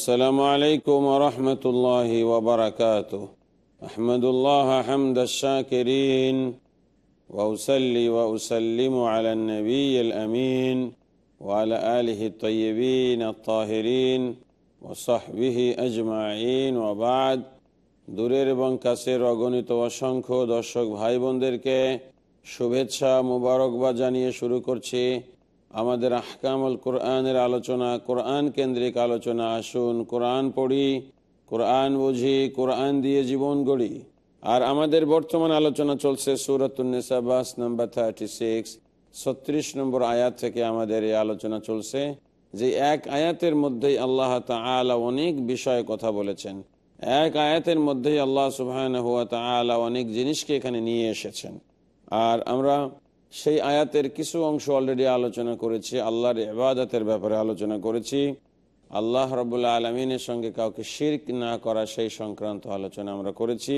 السلام عليكم ورحمة الله وبركاته أحمد الله حمد الشاكرين وأسلي وأسلم على النبي الأمين وعلى آله الطيبين الطاهرين وصحبه أجمعين وبعد দূরের এবং কাছের অগণিত অসংখ্য দর্শক ভাই বোনদেরকে শুভেচ্ছা মুবারকবাদ জানিয়ে শুরু করছি আমাদের আহকামুল কোরআনের আলোচনা, কোরআন কেন্দ্রিক আলোচনা, আসুন কোরআন পড়ি, কোরআন বুঝি, কোরআন দিয়ে জীবন গড়ি। আর আমাদের বর্তমান আলোচনা চলছে সুরতুন্নেসাবাস নম্বর থার্টি সিক্স ছত্রিশ নম্বর আয়াত থেকে আমাদের এই আলোচনা চলছে, যে এক আয়াতের মধ্যেই আল্লাহ তালা অনেক বিষয়ে কথা বলেছেন। এক আয়াতের মধ্যেই আল্লাহ তালা অনেক জিনিসকে এখানে নিয়ে এসেছেন। আর আমরা সেই আয়াতের কিছু অংশ অলরেডি আলোচনা করেছি, আল্লাহর এবাদতের ব্যাপারে আলোচনা করেছি। আল্লাহ রবুল্লা আলমিনের সঙ্গে কাউকে শির্ক না করা সেই সংক্রান্ত আলোচনা আমরা করেছি।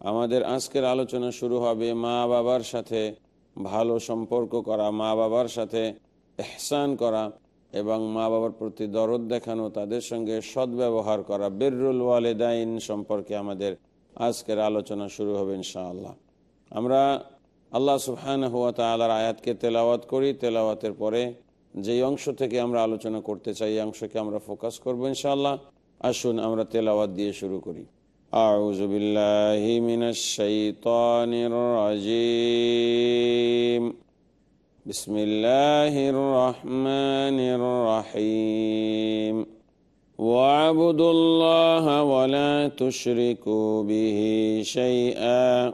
আমাদের আজকের আলোচনা শুরু হবে মা বাবার সাথে ভালো সম্পর্ক করা, মা বাবার সাথে এহসান করা এবং মা বাবার প্রতি দরদ দেখানো, তাদের সঙ্গে সদ্ব্যবহার করা বেররুল ওয়ালেদাইন সম্পর্কে আমাদের আজকের আলোচনা শুরু হবে ইনশাআল্লাহ। আমরা আল্লাহ সুবহান হুয়া তালার আয়াতকে তেলাওয়াত করি তেলাওয়াতের পরে যেই অংশ থেকে আমরা আলোচনা করতে চাই এই অংশকে আমরা ফোকাস করবো ইনশাআল্লাহ আসুন আমরা তেলাওয়াত দিয়ে শুরু করি أعوذ بالله من الشيطان الرجيم بسم الله الرحمن الرحيم واعبدوا الله ولا تشركوا به شيئا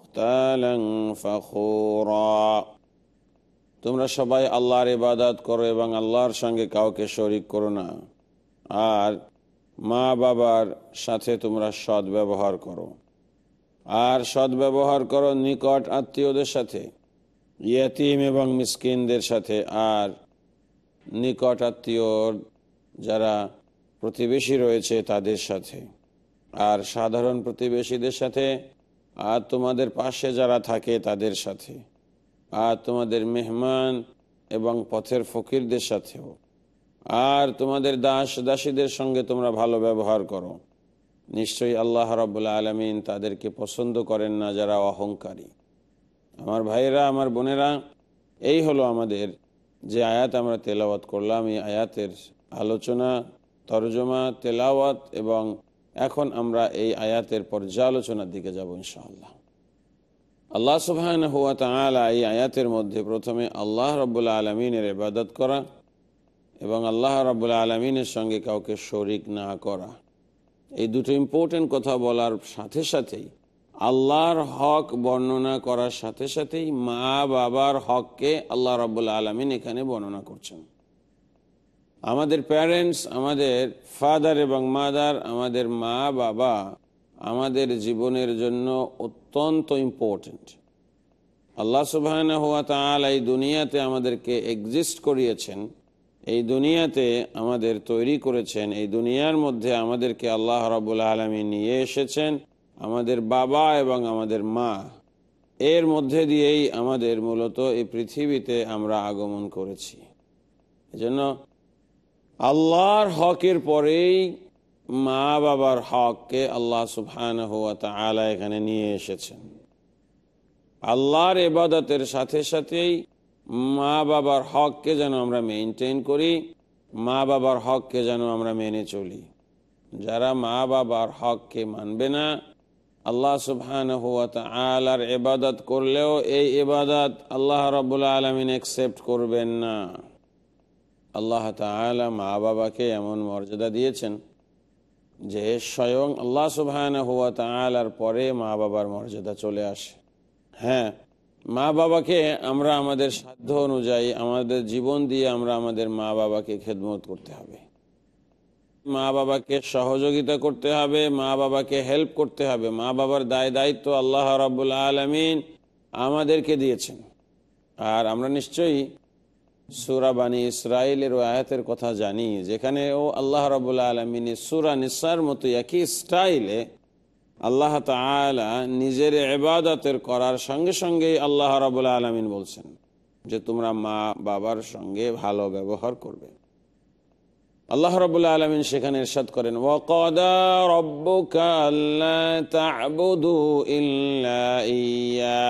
তোমরা সবাই আল্লাহর ইবাদত করো এবং আল্লাহর সঙ্গে কাউকে শরিক করো না। আর মা বাবার সাথে তোমরা সৎ ব্যবহার করো। আর সৎ ব্যবহার করো নিকট আত্মীয়দের সাথে, ইয়তিম এবং মিসকিনদের সাথে, আর নিকট আত্মীয় যারা প্রতিবেশী রয়েছে তাদের সাথে। আর সাধারণ প্রতিবেশীদের সাথে আর তোমাদের পাশে যারা থাকে তাদের সাথে। আর তোমাদের মেহমান এবং পথের ফকিরদের সাথেও। আর তোমাদের দাস দাসীদের সঙ্গে তোমরা ভালো ব্যবহার করো। নিশ্চয়ই আল্লাহ রব্বুল্লা আলমিন তাদেরকে পছন্দ করেন না যারা অহংকারী। আমার ভাইয়েরা, আমার বোনেরা, এই হলো আমাদের যে আয়াত আমরা তেলাওয়াত করলাম। এই আয়াতের আলোচনা, তরজমা, তেলাওয়াত এবং এখন আমরা এই আয়াতের পর্যালোচনার দিকে যাব ইনশাআল্লাহ। আল্লাহ সুবহান হুয়া তালা এই আয়াতের মধ্যে প্রথমে আল্লাহ রব্বুল্লা আলমিনের ইবাদত করা এবং আল্লাহ রব্বুল্লা আলমিনের সঙ্গে কাউকে শরিক না করা। এই দুটো ইম্পর্টেন্ট কথা বলার সাথে সাথেই আল্লাহর হক বর্ণনা করার সাথে সাথেই মা বাবার হককে আল্লাহ রব্বুল্লা আলমিন এখানে বর্ণনা করছেন। আমাদের প্যারেন্টস আমাদের ফাদার এবং মাদার আমাদের মা, বাবা, আমাদের জীবনের জন্য অত্যন্ত ইম্পর্টেন্ট আল্লাহ সুবাহ হওয়া তাল এই দুনিয়াতে আমাদেরকে এক্সিস্ট করিয়েছেন। এই দুনিয়াতে আমাদের তৈরি করেছেন। এই দুনিয়ার মধ্যে আমাদেরকে আল্লাহ রাবুল আলমী নিয়ে এসেছেন। আমাদের বাবা এবং আমাদের মা। এর মধ্যে দিয়েই আমাদের মূলত এই পৃথিবীতে আমরা আগমন করেছি। এজন্য আল্লাহর হকের পরেই মা বাবার হককে আল্লাহ তালা এখানে নিয়ে এসেছেন। আল্লাহর এবাদতের সাথে সাথেই মা বাবার হককে যেন আমরা মেনটেন করি, মা বাবার হককে যেন আমরা মেনে চলি। যারা মা বাবার হককে মানবে না, আল্লাহ সুবহান হুয়া আলার এবাদত করলেও এই এবাদত আল্লাহ রবুল্লা আলমিন অ্যাকসেপ্ট করবেন না। আল্লাহ তালা মা বাবাকে এমন মর্যাদা দিয়েছেন যে স্বয়ং আল্লাহ সুবহান হুয়া তালার পরে মা বাবার মর্যাদা চলে আসে। হ্যাঁ মা বাবাকে আমরা আমাদের সাধ্য অনুযায়ী, আমাদের জীবন দিয়ে আমরা আমাদের মা বাবাকে খেদমত করতে হবে। মা বাবাকে সহযোগিতা করতে হবে মা বাবাকে হেল্প করতে হবে। মা বাবার দায় দায়িত্ব আল্লাহ রাবুল আলমিন আমাদেরকে দিয়েছেন। আর আমরা নিশ্চয়ই সুরা বানী ইসরায়েলের আয়াতের কথা জানি, যেখানে ও আল্লাহ রাবুল্লাহ আলমিনী সুরা নিসার মতো একই স্টাইলে আল্লাহ তালা নিজের এবাদতের করার সঙ্গে সঙ্গে আল্লাহ রাবুল্লাহ আলমিন বলছেন যে তোমরা মা বাবার সঙ্গে ভালো ব্যবহার করবে। আল্লাহ রবুল্লা আলমিন সেখানে ইরশাদ করেন, ওয়াকদা রব্বুকা আল্লা তা'বুদু ইল্লা ইয়া।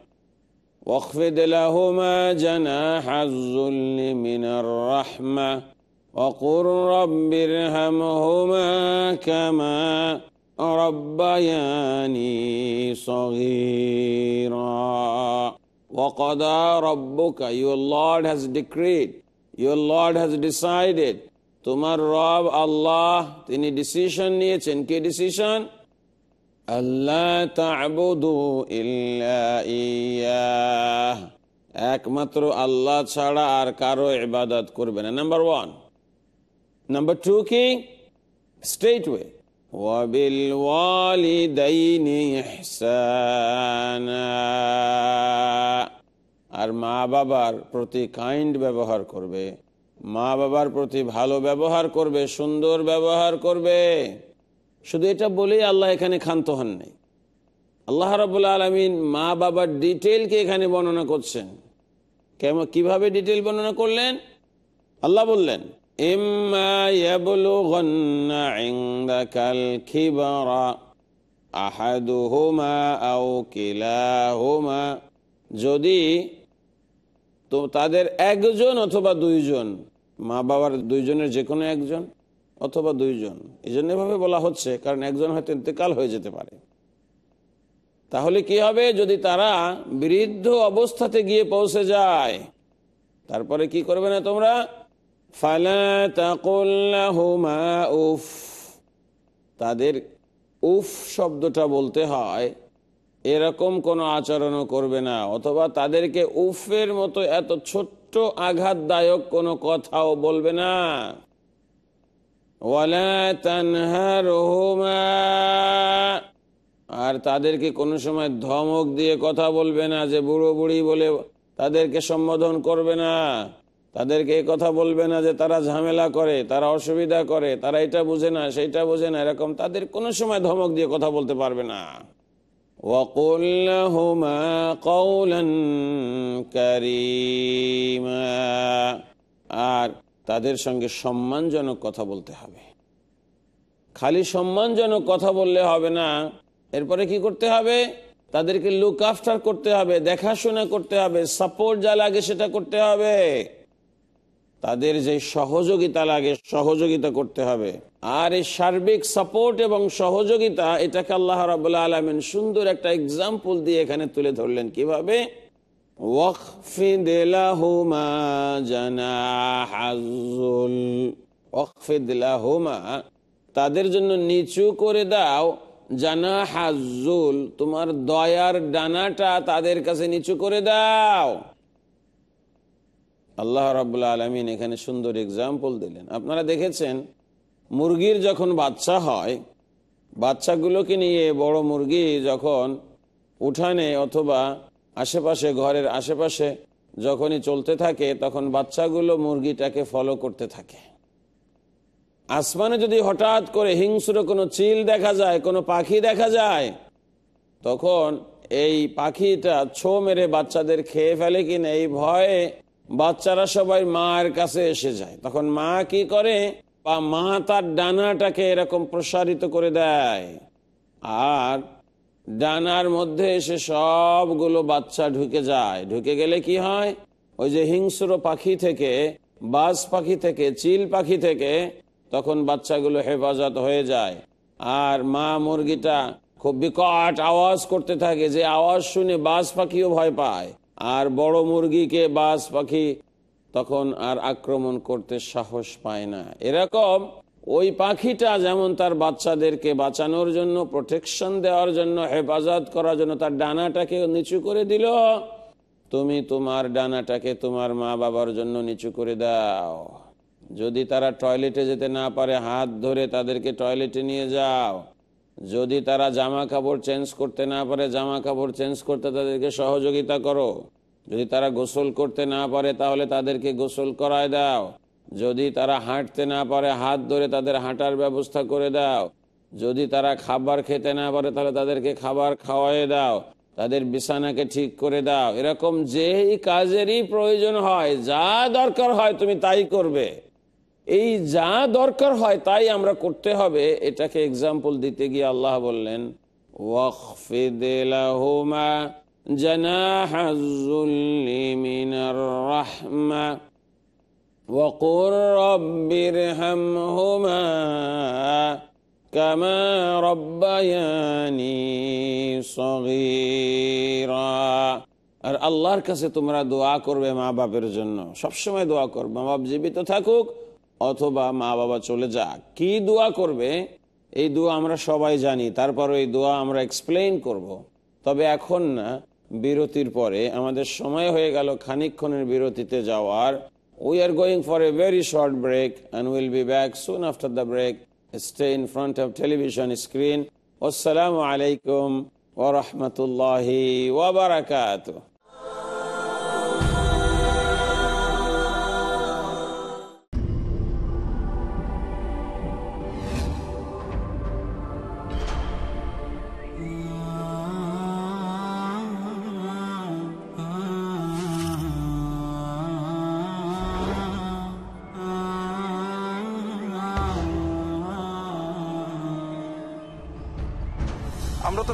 واخفض لهما جناح الذل من الرحمة وقل رب ارحمهما كما ربياني صغيرا وقضى ربك your Lord has decreed your Lord has decided তোমার রব আল্লাহ তিনি ডিসিশন নিয়েছেন কি ডিসিশন আল্লাহ একমাত্র আল্লাহ ছাড়া আর কারও ইবাদত করবে না। নাম্বার ওয়ান নাম্বার টু কি? স্ট্রেট ওয়ে আর মা বাবার প্রতি কাইন্ড ব্যবহার করবে। মা বাবার প্রতি ভালো ব্যবহার করবে, সুন্দর ব্যবহার করবে। শুধু এটা বলেই আল্লাহ এখানে ক্ষান্ত হন নাই আল্লাহ রাবুল আলমিন মা বাবার ডিটেলকে এখানে বর্ণনা করছেন। কেমন কীভাবে ডিটেল বর্ণনা করলেন? আল্লাহ বললেন যদি তো তাদের একজন অথবা দুইজন মা বাবার দুইজনের যে কোনো একজন অথবা দুইজন। এই জন্য এভাবে বলা হচ্ছে, কারণ একজন হয়তো ইন্তেকাল হয়ে যেতে পারে। তাহলে কি হবে? যদি তারা বৃদ্ধ অবস্থাতে গিয়ে পৌঁছে যায়, তারপরে কি করবে না তোমরা? উফ। তাদের উফ শব্দটা বলতে হয়, এরকম কোনো আচরণও করবে না, অথবা তাদেরকে উফের মতো এত ছোট্ট আঘাতদায়ক কোনো কথাও বলবে না। ওয়ালা তানহারহুমা। আর তাদেরকে কোনো সময় ধমক দিয়ে কথা বলবে না যে বুড়ো বুড়ি বলে তাদেরকে সম্বোধন করবে না। তাদেরকে কথা বলবে না যে তারা ঝামেলা করে, তারা অসুবিধা করে, তারা এটা বোঝে না, সেইটা বোঝে না, এরকম তাদের কোনো সময় ধমক দিয়ে কথা বলতে পারবে না। আর তাদের সঙ্গে সম্মানজনক কথা বলতে হবে। খালি সম্মানজনক কথা বললে হবে না। এরপরে কি করতে হবে? তাদেরকে লুক আফটার করতে হবে, দেখাশোনা করতে হবে সাপোর্ট যা লাগে সেটা করতে হবে। তাদের যে সহযোগিতা লাগে, সহযোগিতা করতে হবে। আর এই সার্বিক সাপোর্ট এবং সহযোগিতা, এটাকে আল্লাহ রাবুল্লাহ আলমেন সুন্দর একটা এক্সাম্পল দিয়ে এখানে তুলে ধরলেন। কীভাবে? তাদের জন্য নিচু করে দাও জানা হাজুল তোমার দয়ার ডানাটা তাদের কাছে নিচু করে দাও। আল্লাহ রাবুল্লাহ আলমিন এখানে সুন্দর এক্সাম্পল দিলেন। আপনারা দেখেছেন, মুরগির যখন বাচ্চা হয়, বাচ্চাগুলোকে নিয়ে বড় মুরগি যখন উঠানে অথবা আশেপাশে, ঘরের আশেপাশে যখনই চলতে থাকে, তখন বাচ্চাগুলো মুরগিটাকে ফলো করতে থাকে। আসমানে যদি হঠাৎ করে হিংস্র কোনো চিল দেখা যায়, কোনো পাখি দেখা যায়, তখন এই পাখিটা ছো মেরে বাচ্চাদের খেয়ে ফেলে কিনা, এই ভয়ে বাচ্চারা সবাই মায়ের কাছে এসে যায়। তখন মা কি করে? বা মা তার ডানাটাকে এরকম প্রসারিত করে দেয়। আর ডানার মধ্যে এসে সবগুলো বাচ্চা ঢুকে যায়। ঢুকে গেলে কি হয়? ওই যে হিংস্র পাখি থেকে, বাজ পাখি থেকে, চিল পাখি থেকে তখন বাচ্চাগুলো হেফাজত হয়ে যায়। আর মা মুরগিটা খুব বিকট আওয়াজ করতে থাকে যে আওয়াজ শুনে বাজ পাখিও ভয় পায়। আর বড় মুরগিকে বাজ পাখি তখন আর আক্রমণ করতে সাহস পায় না। এরকম ওই পাখিটা যেমন তার বাচ্চাদেরকে বাঁচানোর জন্য প্রোটেকশন দেওয়ার জন্য, হেফাজত করার জন্য তার ডানাটাকে নিচু করে দিল, তুমি তোমার ডানাটাকে তোমার মা বাবার জন্য নিচু করে দাও। যদি তারা টয়লেটে যেতে না পারে, হাত ধরে তাদেরকে টয়লেটে নিয়ে যাও। যদি তারা জামা কাপড় চেঞ্জ করতে না পারে জামা কাপড় চেঞ্জ করতে তাদেরকে সহযোগিতা করো। যদি তারা গোসল করতে না পারে, তাহলে তাদেরকে গোসল করায় দাও। যদি তারা হাঁটতে না পারে, হাত ধরে তাদের হাঁটার ব্যবস্থা করে দাও। যদি তারা খাবার খেতে না পারে, তাহলে তাদেরকে খাবার খাওয়াই দাও। তাদের বিছানাকে ঠিক করে দাও। এরকম যেই কাজেরই প্রয়োজন হয়, যা দরকার হয় তুমি তাই করবে। এই যা দরকার হয় তাই আমরা করতে হবে। এটাকে এক্সাম্পল দিতে গিয়ে আল্লাহ বললেন ওয়াকফিদ وقل رب ارحمهما كما ربياني صغيرا আর আল্লাহর কাছে তোমরা দোয়া করবে মা বাপের জন্য সবসময় দোয়া করবে মা বাপ জীবিত থাকুক অথবা মা বাবা চলে যাক কি দোয়া করবে এই দোয়া আমরা সবাই জানি তারপর এই দোয়া আমরা এক্সপ্লেইন করব। তবে এখন না বিরতির পরে আমাদের সময় হয়ে গেল খানিক্ষণের বিরতিতে যাওয়ার We are going for a very short break and we'll be back soon after the break. Stay in front of television screen. Wassalamu alaikum wa rahmatullahi wa barakatuh.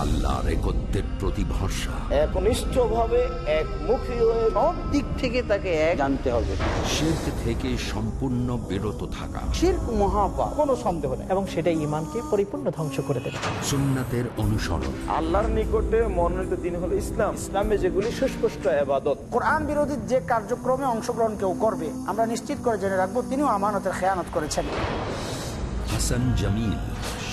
আল্লাহর একত্রের প্রতি ভরসা একনিষ্ঠভাবে একমুখী হয়ে সব দিক থেকে তাকে এক জানতে হবে। শির্ক থেকে সম্পূর্ণ বিরত থাকা। শির্ক মহাপাপ কোনো সন্দেহ নেই। এবং সেটা ইমানকে পরিপূর্ণ ধ্বংস করে দেবে। সুন্নাতের অনুসরণ। আল্লাহর নিকটে মনোনীত দিন হলো ইসলাম। ইসলামে যেগুলি সুস্পষ্ট আবাদত কোরআন বিরোধী যে কার্যক্রমে অংশগ্রহণ কেউ করবে আমরা নিশ্চিত করে জেনে রাখব তিনিও আমানতের খেয়ানত করেছেন। Hasan Jamil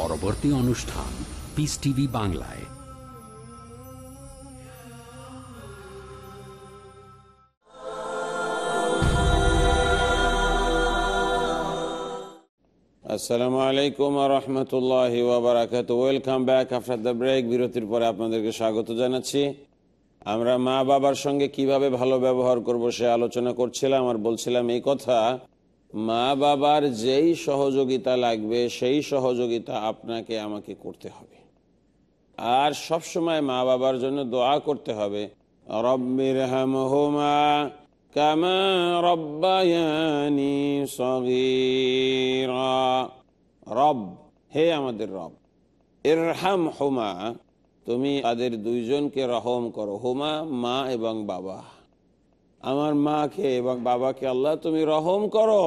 পরবর্তী অনুষ্ঠান পিস টিভি বাংলায়। আসসালামু আলাইকুম রহমতুল্লাহ ওবরাকাত welcome back after the break বিরতির পরে আপনাদেরকে স্বাগত জানাচ্ছি। আমরা মা বাবার সঙ্গে কীভাবে ভালো ব্যবহার করব সে আলোচনা করছিলাম আর বলছিলাম এই কথা মা বাবার যেই সহযোগিতা লাগবে, সেই সহযোগিতা আপনাকে আমাকে করতে হবে। আর সব সময় মা বাবার জন্য দোয়া করতে হবে। রব্বির হামহুমা কামা রব্বায়ানি রব, হে আমাদের রব ইরহাম হুমা তুমি তাদের দুইজনকে রহম করো। হুমা, মা এবং বাবা। আমার মাকে এবং বাবাকে আল্লাহ তুমি রহম করো।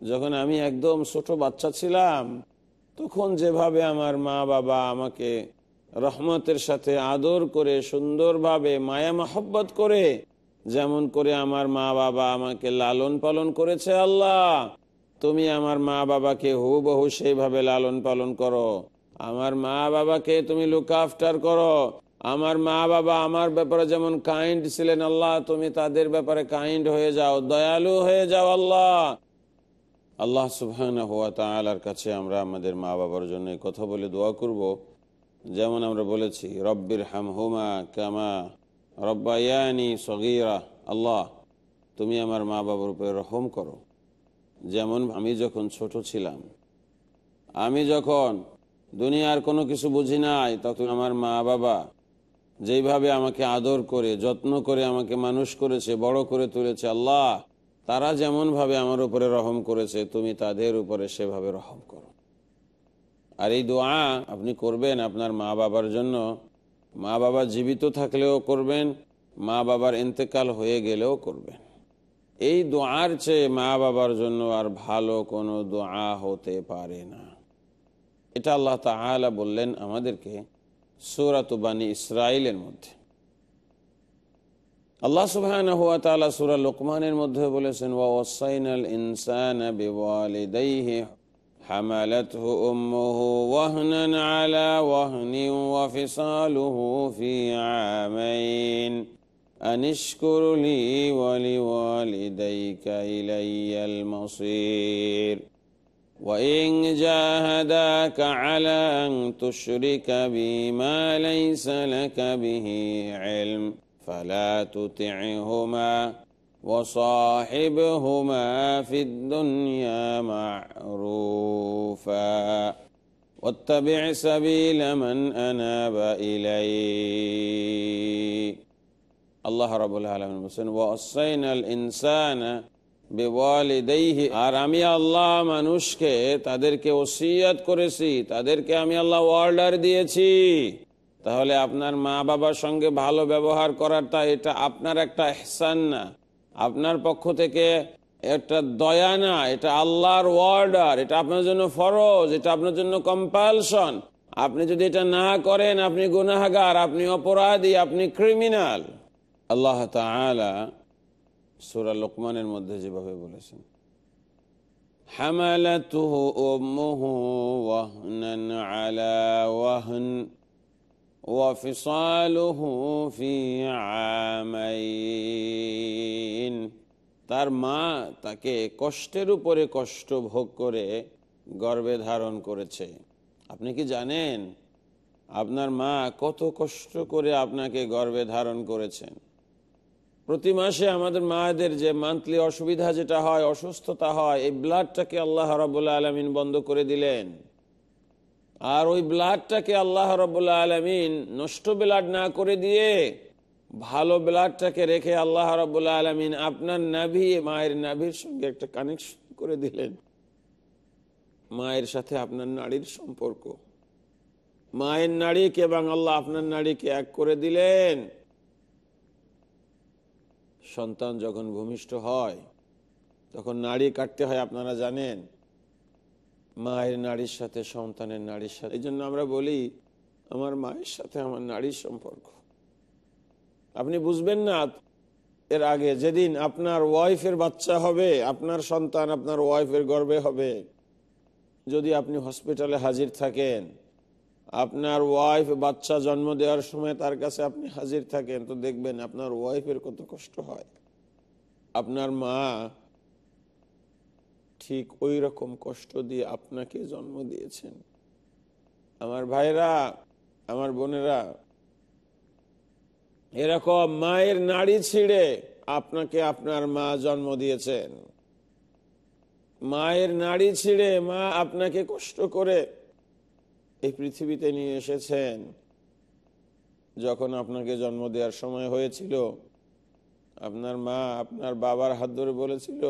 যখন আমি একদম ছোট বাচ্চা ছিলাম, তখন যেভাবে আমার মা বাবা আমাকে রহমতের সাথে আদর করে, সুন্দরভাবে, মায়া মহব্বত করে, যেমন করে আমার মা বাবা আমাকে লালন পালন করেছে আল্লাহ, তুমি আমার মা বাবাকে হুবহু সেইভাবে লালন পালন করো। আমার মা বাবাকে তুমি লুক আফটার করো। আমার মা বাবা আমার ব্যাপারে যেমন কাইন্ড ছিলেন আল্লাহ, তুমি তাদের ব্যাপারে কাইন্ড হয়ে যাও, দয়ালু হয়ে যাও আল্লাহ। আল্লাহ সুবহান হুয়া তালার কাছে আমরা আমাদের মা বাবার জন্য কথা বলে দোয়া করব। যেমন আমরা বলেছি, রব্বির হাম হুমা কামা রব্বায়ানি সগিরা। আল্লাহ, তুমি আমার মা বাবার উপরে রহম করো। যেমন আমি যখন ছোট ছিলাম, আমি যখন দুনিয়ার কোনো কিছু বুঝি নাই, তখন আমার মা বাবা যেইভাবে আমাকে আদর করে, যত্ন করে আমাকে মানুষ করেছে, বড় করে তুলেছে, আল্লাহ, তারা যেমনভাবে আমার উপরে রহম করেছে, তুমি তাদের উপরে সেভাবে রহম করো। আর এই দোয়া আপনি করবেন আপনার মা বাবার জন্য। মা বাবা জীবিত থাকলেও করবেন, মা বাবার ইন্তেকাল হয়ে গেলেও করবেন। এই দোয়ার চেয়ে মা বাবার জন্য আর ভালো কোনো দোয়া হতে পারে না। এটা আল্লাহ তালা বললেন আমাদেরকে সুরাত বানী ইসরায়েলের মধ্যে আল্লাহ সুবহান হুয়া তাআলা সূরা লোকমানের মধ্যে বলেছেন ওয়া ওয়াসাইনাল ইনসানা বিওয়ালিদাইহি حملته أمه وهنا على وهن وفصاله في عامين أن اشكر لي ولوالديك إلي المصير وإن جاهداك على أن تشرك بي ما ليس لك به علم فلا تطعهما وصاحبهما في الدنيا معروفا. واتبع سبيل من أناب إلي. الله رب العالمين وصينا الإنسان আর আমি আল্লাহ মানুষকে তাদেরকে ওসিয়াত করেছি, তাদেরকে আমি আল্লাহ অর্ডার দিয়েছি। তাহলে আপনার মা বাবার সঙ্গে ভালো ব্যবহার করাটা এটা আপনার একটা এহসান না। আপনার পক্ষ থেকে একটা দয়া না, এটা আল্লাহর ওয়ার্ডার এটা আপনার জন্য ফরজ, এটা আপনার জন্য কম্পালশন আপনি যদি এটা না করেন, আপনি গুনাহাগার, আপনি অপরাধী, আপনি ক্রিমিনাল আল্লাহ তাআলা সূরা লোকমানের মধ্যে যেভাবে বলেছেন حملته أمه وهنا على وهن وفصاله في عامين তার মা তাকে কষ্টের উপরে কষ্ট ভোগ করে গর্ভে ধারণ করেছে আপনি কি জানেন আপনার মা কত কষ্ট করে আপনাকে গর্ভে ধারণ করেছেন প্রতি মাসে আমাদের মায়েদের যে মান্থলি অসুবিধা যেটা হয়, অসুস্থতা হয়, এই ব্লাডটাকে আল্লাহ রবুল্লা আলমিন বন্ধ করে দিলেন। আর ওই ব্লাডটাকে আল্লাহ রবুল্লা আলমিন নষ্ট ব্লাড না করে দিয়ে ভালো ব্লাডটাকে রেখে আল্লাহ রবুল্লা আলমিন আপনার নাভি, মায়ের নাভির সঙ্গে একটা কানেকশন করে দিলেন। মায়ের সাথে আপনার নারীর সম্পর্ক। মায়ের নারীকে এবং আল্লাহ আপনার নারীকে এক করে দিলেন। সন্তান যখন ভূমিষ্ঠ হয়, তখন নাড়ি কাটতে হয়, আপনারা জানেন। মায়ের নারীর সাথে সন্তানের নারীর সাথে। এই জন্য আমরা বলি, আমার মায়ের সাথে আমার নারীর সম্পর্ক। আপনি বুঝবেন না, এর আগে যেদিন আপনার ওয়াইফের বাচ্চা হবে, আপনার সন্তান আপনার ওয়াইফের গর্বে হবে। যদি আপনি হসপিটালে হাজির থাকেন আপনার ওয়াইফ বাচ্চা জন্ম দেওয়ার সময় তার কাছে আপনি হাজির থাকেন, তো দেখবেন আপনার ওয়াইফের কত কষ্ট হয়। আপনার মা ঠিক ওই রকম কষ্ট দিয়ে আপনাকে জন্ম দিয়েছেন। আমার ভাইরা আমার বোনেরা, এরকম মায়ের নাড়ি ছিঁড়ে আপনাকে আপনার মা জন্ম দিয়েছেন। মায়ের নাড়ি ছিঁড়ে মা আপনাকে কষ্ট করে এই পৃথিবীতে নিয়ে এসেছেন যখন আপনাকে জন্ম দেওয়ার সময় হয়েছিল, আপনার মা আপনার বাবার হাত ধরে বলেছিল,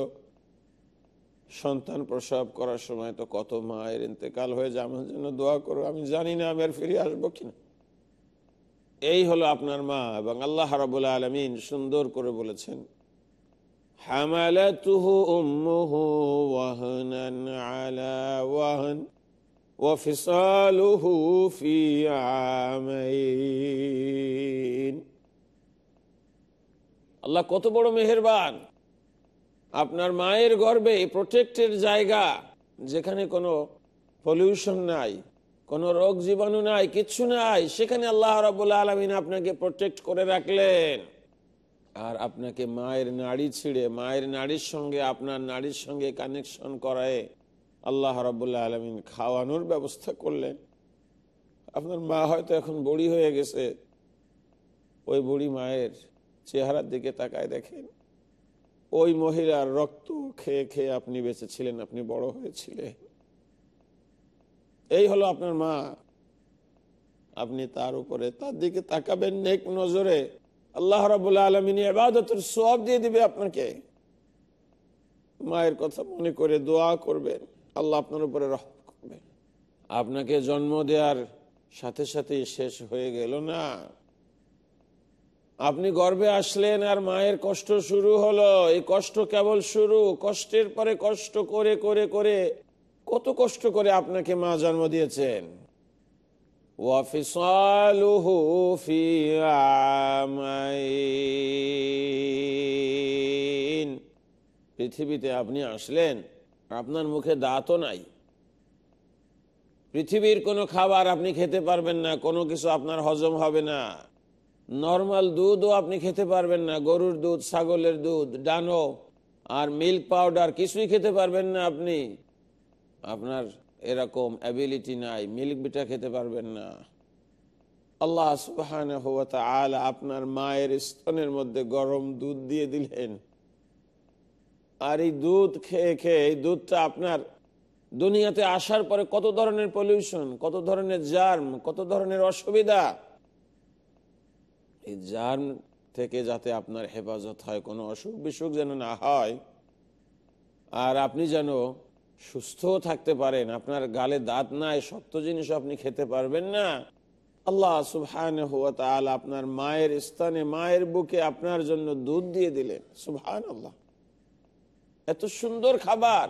সন্তান প্রসব করার সময় তো কত মায়ের ইন্তেকাল হয়ে যায়, আমার জন্য দোয়া করো, আমি জানি না আমি আর ফিরে আসব কিনা। এই হলো আপনার মা এবং আল্লাহ রাবুল্লাহ আলমিন সুন্দর করে বলেছেন, হামালাতুহু উম্মুহু ওয়াহনান আলা ওয়াহন। وفصاله في عامين আল্লাহ কত বড় মেহেরবান আপনার মায়ের গর্বে প্রোটেক্টের জায়গা যেখানে কোনো পলিউশন নাই কোনো রোগ জীবাণু নাই কিচ্ছু নাই সেখানে আল্লাহ রাবুল আলমিন আপনাকে প্রোটেক্ট করে রাখলেন আর আপনাকে মায়ের নাড়ি ছিঁড়ে মায়ের নাড়ির সঙ্গে আপনার নাড়ির সঙ্গে কানেকশন করায় আল্লাহ রাবুল্লাহ আলমিন খাওয়ানোর ব্যবস্থা করলেন। আপনার মা হয়তো এখন বড়ি হয়ে গেছে। ওই বুড়ি মায়ের চেহারার দিকে তাকায় দেখেন। ওই মহিলার রক্ত খেয়ে খেয়ে আপনি বেঁচেছিলেন, আপনি বড় হয়েছিলেন। এই হলো আপনার মা। আপনি তার উপরে, তার দিকে তাকাবেন নেক নজরে। আল্লাহ রাবুল্লাহ আলমিনী আবাদতের সব দিয়ে দিবে আপনাকে। মায়ের কথা মনে করে দোয়া করবেন। আল্লাহ আপনার উপরে রহম করবেন আপনাকে জন্ম দেওয়ার সাথে সাথে শেষ হয়ে গেল না। আপনি গর্বে আসলেন আর মায়ের কষ্ট শুরু হলো। এই কষ্ট কেবল শুরু। কষ্টের পরে কষ্ট করে করে করে কত কষ্ট করে আপনাকে মা জন্ম দিয়েছেন। পৃথিবীতে আপনি আসলেন আপনার মুখে দাঁতও নাই। পৃথিবীর কোনো খাবার আপনি খেতে পারবেন না, কোনো কিছু আপনার হজম হবে না। নর্মাল দুধও আপনি খেতে পারবেন না, গরুর দুধ, ছাগলের দুধ ডানো আর মিল্ক পাউডার কিছুই খেতে পারবেন না আপনি। আপনার এরকম অ্যাবিলিটি নাই, মিল্ক বিটা খেতে পারবেন না। আল্লাহ সুবাহ আপনার মায়ের স্তনের মধ্যে গরম দুধ দিয়ে দিলেন। আর এই দুধ খেয়ে খেয়ে, এই দুধটা আপনার দুনিয়াতে আসার পরে কত ধরনের পলিউশন কত ধরনের জার্ম কত ধরনের অসুবিধা? এই জার্ম থেকে যাতে আপনার হেফাজত হয়, কোনো অসুখ বিসুখ যেন না হয়, আর আপনি যেন সুস্থ থাকতে পারেন, আপনার গালে দাঁত নাই, শক্ত জিনিস আপনি খেতে পারবেন না। আল্লাহ সুবহান আপনার মায়ের স্থানে, মায়ের বুকে আপনার জন্য দুধ দিয়ে দিলেন। সুবহান আল্লাহ এত সুন্দর খাবার,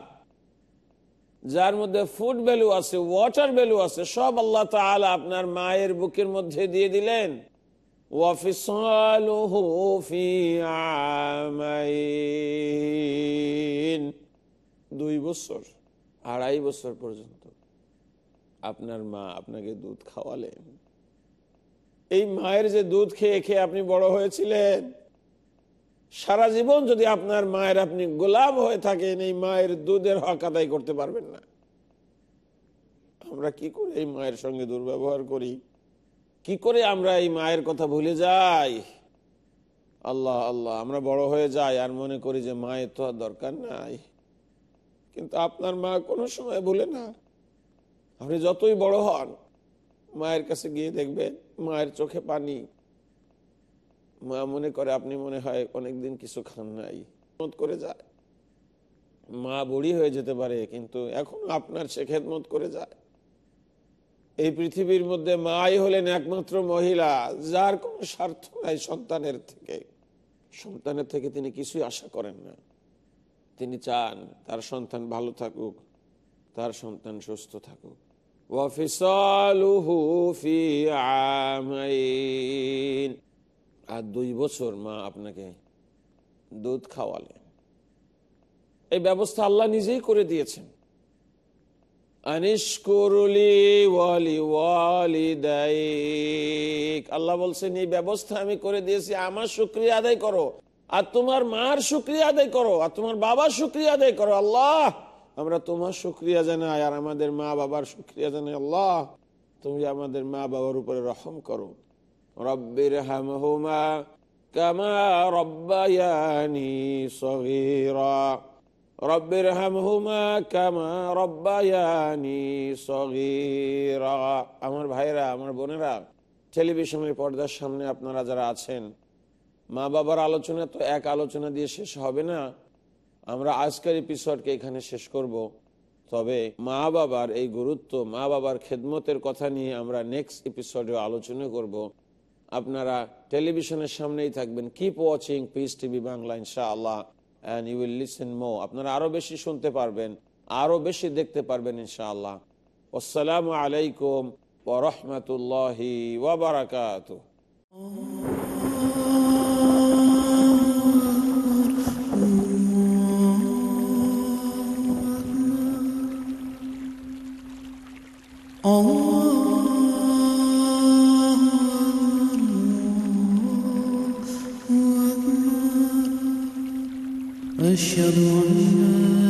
যার মধ্যে ফুড ভ্যালু আছে ওয়াটার ভ্যালু আছে, সব আল্লাহ তাআলা আপনার মায়ের বুকের মধ্যে দিয়ে দিলেন। দুই বছর, আড়াই বছর পর্যন্ত আপনার মা আপনাকে দুধ খাওয়ালেন। এই মায়ের যে দুধ খেয়ে খেয়ে আপনি বড় হয়েছিলেন সারা জীবন যদি আপনার মায়ের আপনি গোলাম হয়ে থাকেন, এই মায়ের দুধের হক আদায় করতে পারবেন না। আমরা কি করে এই মায়ের সঙ্গে দুর্ব্যবহার করি? কি করে আমরা এই মায়ের কথা ভুলে যাই? আল্লাহ আল্লাহ, আমরা বড় হয়ে যাই আর মনে করি যে মায়ের তো আর দরকার নাই। কিন্তু আপনার মা কোনো সময় ভুলে না। আপনি যতই বড় হন, মায়ের কাছে গিয়ে দেখবেন মায়ের চোখে পানি। মনে করে আপনি মনে হয় অনেকদিন কিছু খান নাই। করে যায়। মা বুড়ি হয়ে যেতে পারে, কিন্তু এখন আপনার সে খেদমত করে যায়। এই পৃথিবীর মধ্যে মাই হলেন একমাত্র মহিলা, যার কোনো স্বার্থ নাই সন্তানের থেকে। সন্তানের থেকে তিনি কিছুই আশা করেন না। তিনি চান তার সন্তান ভালো থাকুক, তার সন্তান সুস্থ থাকুক। ওয়াফিসালুহু ফি আমাইন। আর দুই বছর মা আপনাকে দুধ খাওয়ালেন। এই ব্যবস্থা আল্লাহ নিজেই করে দিয়েছেন। আল্লাহ বলছেন, এই ব্যবস্থা আমি করে দিয়েছি, আমার শুক্রিয়া আদায় করো। আর তোমার মার শুক্রিয়া আদায় করো, আর তোমার বাবার শুক্রিয়া আদায় করো। আল্লাহ, আমরা তোমার শুক্রিয়া জানাই, আর আমাদের মা বাবার শুক্রিয়া জানাই। আল্লাহ, তুমি আমাদের মা বাবার উপরে রহম করো। রব্বির হামহুমা কামা রব্বায়ানি সগীরা রব্বির হামহুমা কামা রব্বায়ানি সগীরা আমার ভাইরা, আমার বোনেরা, টেলিভিশনের পর্দার সামনে আপনারা যারা আছেন মা বাবার আলোচনা তো এক আলোচনা দিয়ে শেষ হবে না। আমরা আজকের এপিসোডকে এখানে শেষ করব। তবে মা বাবার এই গুরুত্ব মা বাবার খেদমতের কথা নিয়ে আমরা নেক্সট এপিসোডে আলোচনা করব। আপনারা টেলিভিশনের সামনেই থাকবেন। Keep watching Peace TV Bangla ইনশাআল্লাহ and you will listen more আপনারা আরও বেশি শুনতে পারবেন, আরও বেশি দেখতে পারবেন ইনশাআল্লাহ আসসালামু আলাইকুম ওরহমতুল্লাহি ওয়াবারাকাতুহ أشهد أن لا